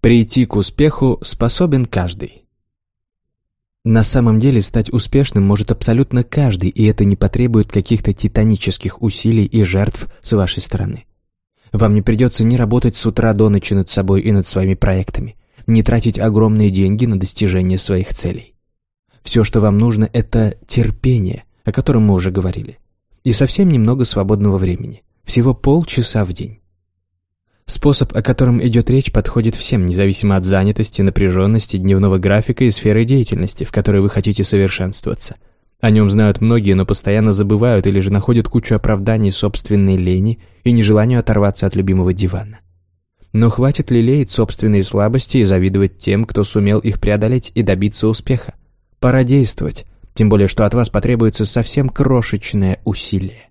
Прийти к успеху способен каждый. На самом деле стать успешным может абсолютно каждый, и это не потребует каких-то титанических усилий и жертв с вашей стороны. Вам не придется ни работать с утра до ночи над собой и над своими проектами, не тратить огромные деньги на достижение своих целей. Все, что вам нужно, это терпение, о котором мы уже говорили, и совсем немного свободного времени, всего полчаса в день. Способ, о котором идет речь, подходит всем, независимо от занятости, напряженности, дневного графика и сферы деятельности, в которой вы хотите совершенствоваться. О нем знают многие, но постоянно забывают или же находят кучу оправданий собственной лени и нежеланию оторваться от любимого дивана. Но хватит ли лелеять собственные слабости и завидовать тем, кто сумел их преодолеть и добиться успеха? Пора действовать, тем более что от вас потребуется совсем крошечное усилие.